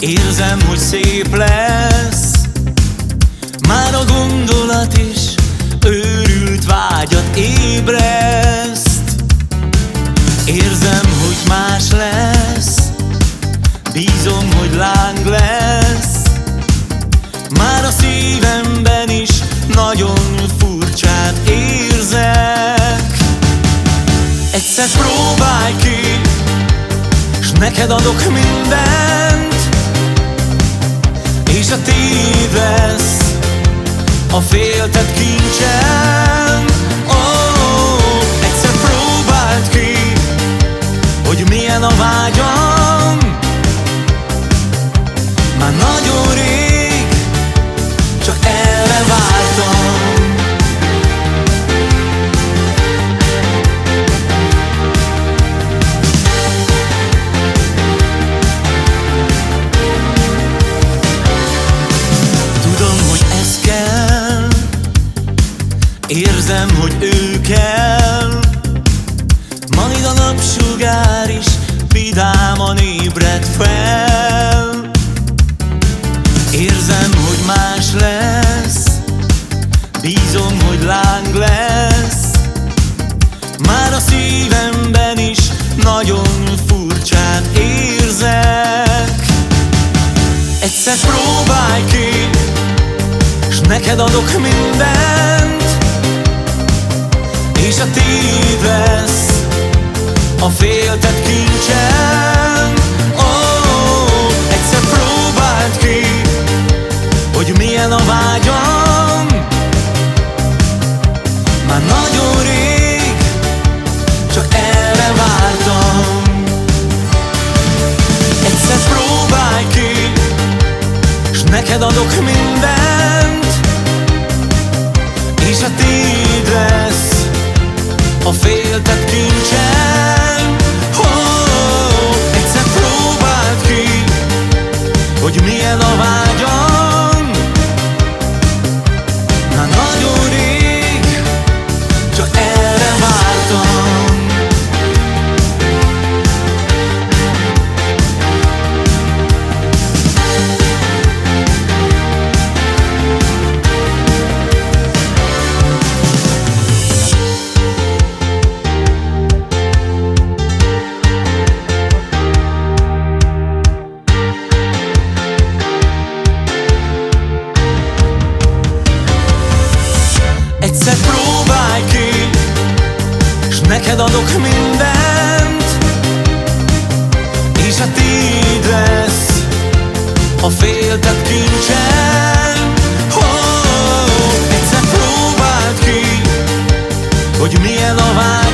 Érzem, hogy szép lesz. Már a gondolat is őrült vágyat ébreszt. Érzem, hogy más lesz. Bízom, hogy láng lesz. Már a szívemben is nagyon furcsát érzek. Egyszer próbálj ki, s neked adok mindent a féltett kincsem Érzem, hogy ő kell. Majd a napsugár is vidáman ébred fel. Érzem, hogy más lesz. Bízom, hogy láng lesz. Már a szívemben is nagyon furcsán érzek. Egyszer próbálj ki, s neked adok mindent És a tiéd lesz a féltett kincsem. Oh, Egyszer próbáld ki, hogy milyen a vágyam. Már nagyon rég, csak erre vártam. Egyszer próbálj ki, s neked adok mindent Egyszer próbálj ki, s neked adok mindent. És a tiéd lesz a féltett kincsem oh, Egyszer próbáld ki, hogy milyen a vágyam